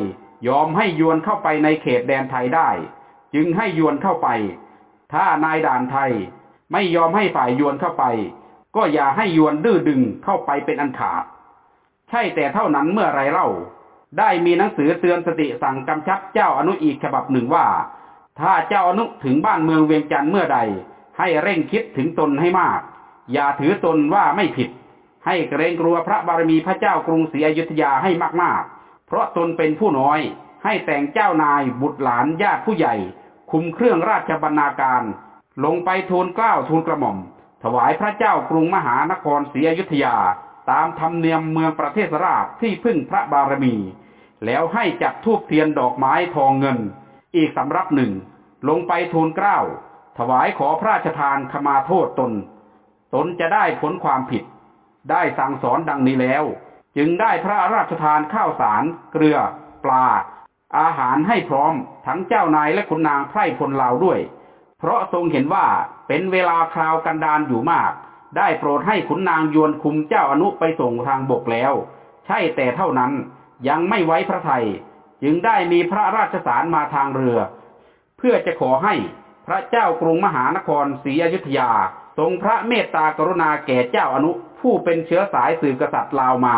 ยอมให้ยวนเข้าไปในเขตแดนไทยได้ จึงให้ยวนเข้าไป ถ้านายด่านไทย ไม่ยอมให้ฝ่ายยวนเข้าไป ก็อย่าให้ยวนดื้อดึงเข้าไปเป็นอันขาด ใช่แต่เท่านั้นเมื่อไรเล่า ได้มีหนังสือเตือนสติสั่งกำชับเจ้าอนุอีกฉบับหนึ่งว่า ถ้าเจ้าอนุถึงบ้านเมืองเวียงจันทร์เมื่อใด ให้เร่งคิดถึงตนให้มาก อย่าถือตนว่าไม่ผิด ให้เกรงกลัวพระบารมีพระเจ้ากรุงศรีอยุธยาให้มากๆ เพราะตนเป็นผู้น้อย ให้แต่งเจ้านายบุตรหลานญาติผู้ใหญ่ คุมเครื่องราชบรรณาการ ลงไปทูลเกล้าทูลกระหม่อม ถวายพระเจ้ากรุงมหานครศรีอยุธยา ตามธรรมเนียมเมืองประเทศราชที่พึ่งพระบารมี แล้วให้จัดทูบเทียนดอกไม้ทองเงิน อีกสำรับหนึ่ง ลงไปทูลเกล้า ถวายขอพระราชทานขมาโทษตน ตนจะได้พ้นความผิด ได้สั่งสอนดังนี้แล้ว จึงได้พระราชทานข้าวสาร เกลือ ปลา อาหารให้พร้อมทั้งเจ้านายและขุนนางไพร่พลลาวด้วย เพราะทรงเห็นว่าเป็นเวลาคราวกันดานอยู่มาก ได้โปรดให้ขุนนางยวนคุมเจ้าอนุไปส่งทางบกแล้ว ใช่แต่เท่านั้นยังไม่ไว้พระไทย จึงได้มีพระราชสารมาทางเรือ เพื่อจะขอให้พระเจ้ากรุงมหานครศรีอยุธยา ทรงพระเมตตากรุณาแก่เจ้าอนุผู้เป็นเชื้อสายสืบกษัตริย์ลาวมา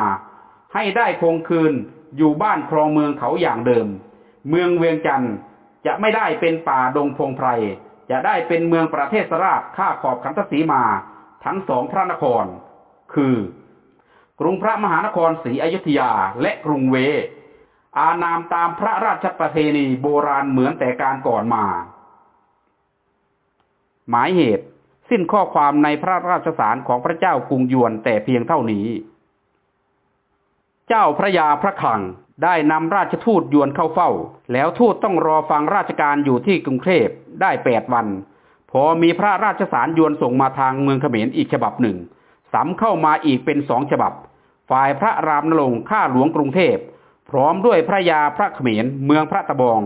ให้ได้คงคืนอยู่บ้านครองเมืองเขาอย่างเดิม เมืองเวียงจันทร์จะไม่ได้เป็นป่าดงพงไพร จะได้เป็นเมืองประเทศสราชข้าขอบขันธสีมาทั้งสองพระนคร คือ กรุงพระมหานครศรีอยุธยาและกรุงเว อานามตามพระราชประเพณีโบราณเหมือนแต่การก่อนมา หมายเหตุสิ้นข้อความในพระราชสารของพระเจ้ากรุงยวนแต่เพียงเท่านี้ เจ้าพระยาพระคัง ได้นำราชทูตยวนเข้าเฝ้า แล้วทูตต้องรอฟังราชการอยู่ที่กรุงเทพได้แปดวัน พอมีพระราชสารยวนส่งมาทางเมืองเขมรอีกฉบับหนึ่งสำเข้ามาอีกเป็นสองฉบับ ฝ่ายพระรามนรงข้าหลวงกรุงเทพ พร้อมด้วยพระยาพระเขมรเมืองพระตะบอง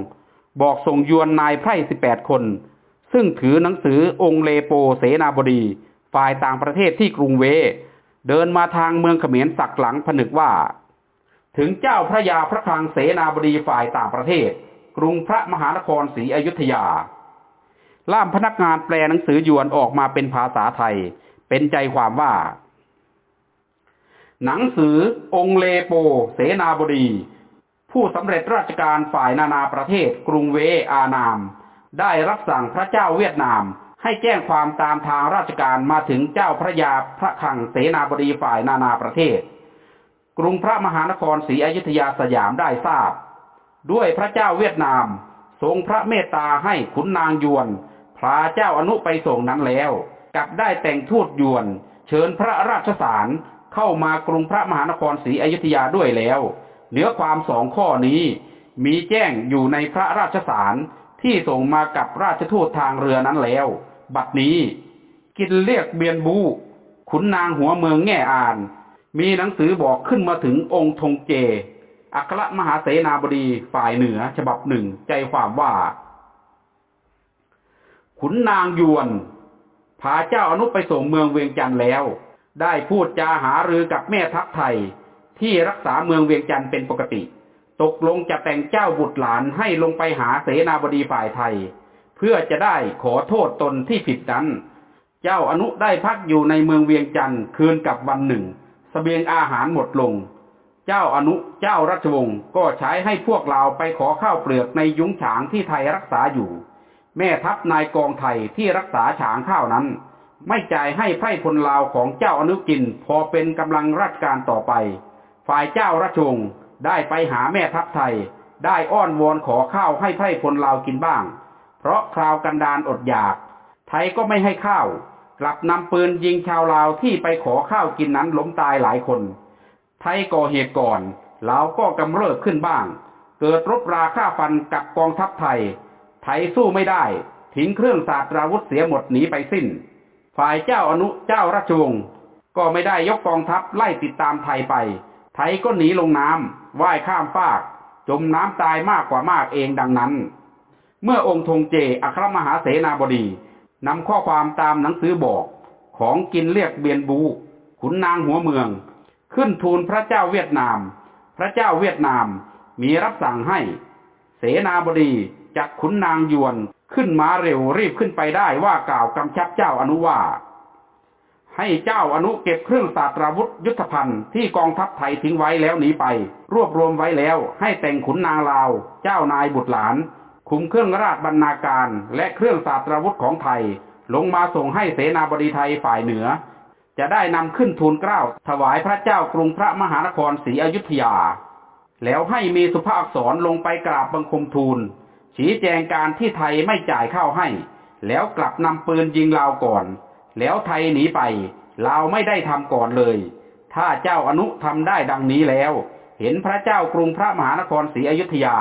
บอกส่งยวนนายไพร่สิบแปดคน ซึ่งถือหนังสือองค์เลโปเสนาบดี ฝ่ายต่างประเทศที่กรุงเว เดินมาทางเมืองเขมรสักหลังผนึกว่า ถึงเจ้าพระยาพระคลังเสนาบดีฝ่ายต่างประเทศ กรุงพระมหานครศรีอยุธยา ล่ามพนักงานแปลหนังสือยวนออกมาเป็นภาษาไทย เป็นใจความว่า หนังสือองเลโป เสนาบดี ผู้สำเร็จราชการฝ่ายนานาประเทศ กรุงเวอานาม ได้รับสั่งพระเจ้าเวียดนามให้แจ้งความตามทางราชการมาถึงเจ้าพระยาพระคลังเสนาบดีฝ่ายนานาประเทศ กรุงพระมหานครศรีอยุธยาสยามได้ทราบ ด้วยพระเจ้าเวียดนาม ทรงพระเมตตาให้ขุนนางยวนพระเจ้าอนุไปส่งนั้นแล้ว กลับได้แต่งทูตยวน เชิญพระราชสารเข้ามากรุงพระมหานครศรีอยุธยาด้วยแล้วเนื้อความสองข้อนี้ มีแจ้งอยู่ในพระราชสารที่ส่งมากับราชทูตทางเรือนั้นแล้ว บัดนี้ กินเรียกเบียนบู ขุนนางหัวเมืองแง่อ่าน มีหนังสือบอกขึ้นมาถึงองค์ธงเจ อัครมหาเสนาบดีฝ่ายเหนือฉบับหนึ่งใจความว่า ขุนนางยวนพาเจ้าอนุไปส่งเมืองเวียงจันทร์แล้ว ได้พูดจาหารือกับแม่ทัพไทย ที่รักษาเมืองเวียงจันทร์เป็นปกติ ตกลงจะแต่งเจ้าบุตรหลานให้ลงไปหาเสนาบดีฝ่ายไทย เพื่อจะได้ขอโทษตนที่ผิดนั้น เจ้าอนุได้พักอยู่ในเมืองเวียงจันทร์คืนกับวันหนึ่ง เบียงอาหารหมดลง เจ้าอนุเจ้าราชวงศ์ก็ใช้ให้พวกเราไปขอข้าวเปลือกในยุ้งฉางที่ไทยรักษาอยู่ แม่ทัพนายกองไทยที่รักษาฉางข้าวนั้น ไม่จ่ายให้ไพร่พลลาวของเจ้าอนุกินพอเป็นกำลังราชการต่อไป ฝ่ายเจ้าราชวงศ์ได้ไปหาแม่ทัพไทย ได้อ้อนวอนขอข้าวให้ไพร่พลลาวกินบ้าง เพราะคราวกันดานอดอยาก ไทยก็ไม่ให้ข้าว กลับนำปืนยิงชาวลาวที่ไปขอข้าวกินนั้นล้มตายหลายคน ไทยก่อเหตุก่อนลาวก็กำเริบขึ้นบ้าง เกิดรบราฆ่าฟันกับกองทัพไทย ไทยสู้ไม่ได้ ทิ้งเครื่องศาสตราวุธเสียหมดหนีไปสิ้น ฝ่ายเจ้าอนุเจ้าราชวงศ์ก็ไม่ได้ยกกองทัพไล่ติดตามไทยไป ไทยก็หนีลงน้ำว่ายข้ามฟาก จมน้ำตายมากกว่ามากเองดังนั้น เมื่อองค์ธงเจอัครมหาเสนาบดี นำข้อความตามหนังสือบอกของกินเรียกเบียนบู ขุนนางหัวเมือง ขึ้นทูลพระเจ้าเวียดนาม พระเจ้าเวียดนามมีรับสั่งให้ เสนาบดีจักขุนนางยวนขึ้นมาเร็วรีบขึ้นไปได้ว่ากล่าวกำชับเจ้าอนุว่าให้เจ้าอนุเก็บเครื่องศาสตราวุธยุทธภัณฑ์ที่กองทัพไทยทิ้งไว้แล้วหนีไป รวบรวมไว้แล้วให้แต่งขุนนางลาว เจ้านายบุตรหลาน คุมเครื่องราชบรรณาการและเครื่องศาสตราวุธของไทย ลงมาส่งให้เสนาบดีไทยฝ่ายเหนือ จะได้นำขึ้นทูลเกล้าถวายพระเจ้ากรุงพระมหานครศรีอยุธยา แล้วให้มีสุภาพอักษรลงไปกราบบังคมทูล ชี้แจงการที่ไทยไม่จ่ายเข้าให้ แล้วกลับนำปืนยิงลาวก่อน แล้วไทยหนีไปลาวไม่ได้ทำก่อนเลย ถ้าเจ้าอนุทำได้ดังนี้แล้ว เห็นพระเจ้ากรุงพระมหานครศรีอยุธยา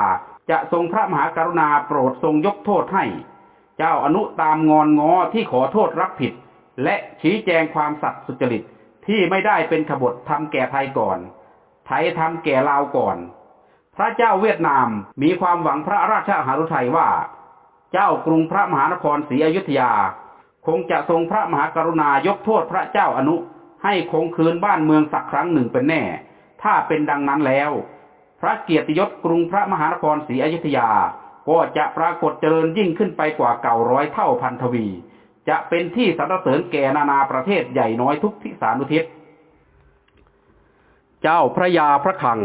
จะทรงพระมหากรุณาโปรดทรงยกโทษให้ เจ้าอนุตามงอนงอที่ขอโทษรับผิด และชี้แจงความสัตย์สุจริตที่ไม่ได้เป็นขบฏทำแก่ไทยก่อน ไทยทำแก่ลาวก่อน พระเจ้าเวียดนามมีความหวังพระราชาหฤทัยว่า เจ้ากรุงพระมหานครศรีอยุธยา คงจะทรงพระมหากรุณายกโทษพระเจ้าอนุให้คงคืนบ้านเมืองสักครั้งหนึ่งเป็นแน่ ถ้าเป็นดังนั้นแล้ว พระเกียรติยศกรุงพระมหานครศรีอยุธยา ก็จะปรากฏเจริญยิ่งขึ้นไปกว่าเก่าร้อยเท่าพันทวี จะเป็นที่สรรเสริญแก่นานาประเทศใหญ่น้อยทุกทิศานุทิศ เจ้าพระยาพระคัง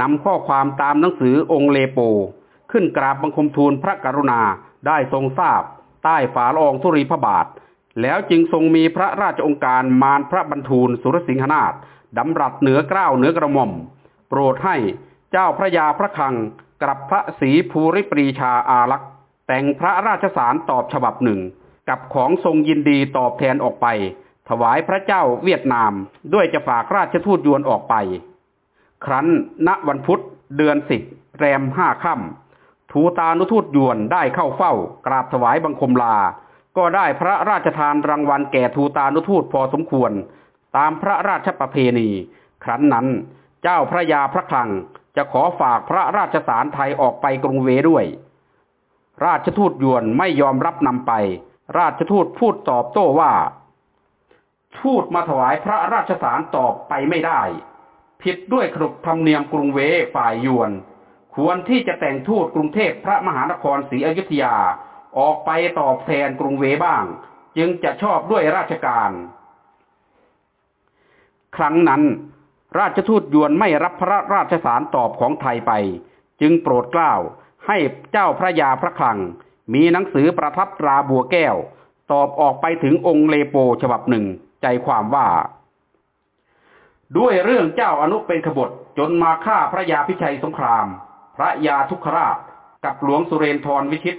นำข้อความตามหนังสือองค์เลโป ขึ้นกราบบังคมทูลพระกรุณาได้ทรงทราบ ใต้ฝาลองธุรีพระบาท แล้วจึงทรงมีพระราชองค์การมารพระบรรทูลสุรสิงหนาถดำรัสเหนือกล้าวเหนือกระหม่อม โปรดให้ เจ้าพระยาพระคังกับพระศรีภูริปรีชาอารักษ์แต่งพระราชสารตอบฉบับหนึ่ง กับของทรงยินดีตอบแทนออกไป ถวายพระเจ้าเวียดนามด้วยจะฝากราชทูตยวนออกไป ครั้นณวันพุธเดือนสิบแรมห้าค่ำทูตานุทูตยวนได้เข้าเฝ้ากราบถวายบังคมลา ก็ได้พระราชทานรางวัลแก่ทูตานุทูตพอสมควร ตามพระราชประเพณี ครั้นนั้น เจ้าพระยาพระคลัง จะขอฝากพระราชสารไทยออกไปกรุงเวด้วย ราชทูตยวนไม่ยอมรับนำไป ราชทูตพูดตอบโต้ว่า ทูตมาถวายพระราชสารตอบไปไม่ได้ ผิดด้วยขนบธรรมเนียมกรุงเวฝ่ายยวน ควรที่จะแต่งทูตกรุงเทพพระมหานครศรีอยุธยาออกไปตอบแทนกรุงเวบ้าง จึงจะชอบด้วยราชการ ครั้งนั้น ราชทูตยวนไม่รับพระราชสารตอบของไทยไป จึงโปรดเกล้าให้เจ้าพระยาพระคลัง มีหนังสือประทับตราบัวแก้ว ตอบออกไปถึงองค์เลโปฉบับหนึ่งใจความว่า ด้วยเรื่องเจ้าอนุเป็นขบฏจนมาฆ่าพระยาพิชัยสงคราม พระยาทุกขราชกับหลวงสุเรนทรวิชิต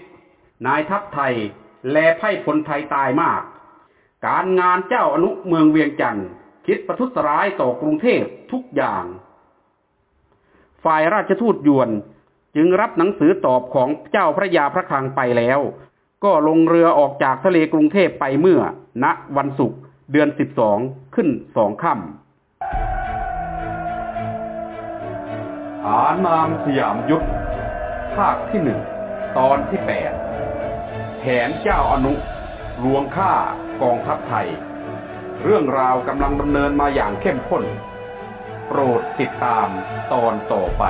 นายทัพไทย แลไพ่พลไทยตายมาก การงานเจ้าอนุเมืองเวียงจันทร์ คิดประทุษร้ายต่อกรุงเทพทุกอย่าง ฝ่ายราชทูตยวนจึงรับหนังสือตอบของเจ้าพระยาพระคลังไปแล้ว ก็ลงเรือออกจากทะเลกรุงเทพไปเมื่อ ณวันศุกร์เดือนสิบสองขึ้นสองค่ำอานามสยามยุทธภาคที่หนึ่งตอนที่แปดแผนเจ้าอนุลวงฆ่ากองทัพไทย เรื่องราวกำลังดำเนินมาอย่างเข้มข้น โปรดติดตามตอนต่อไป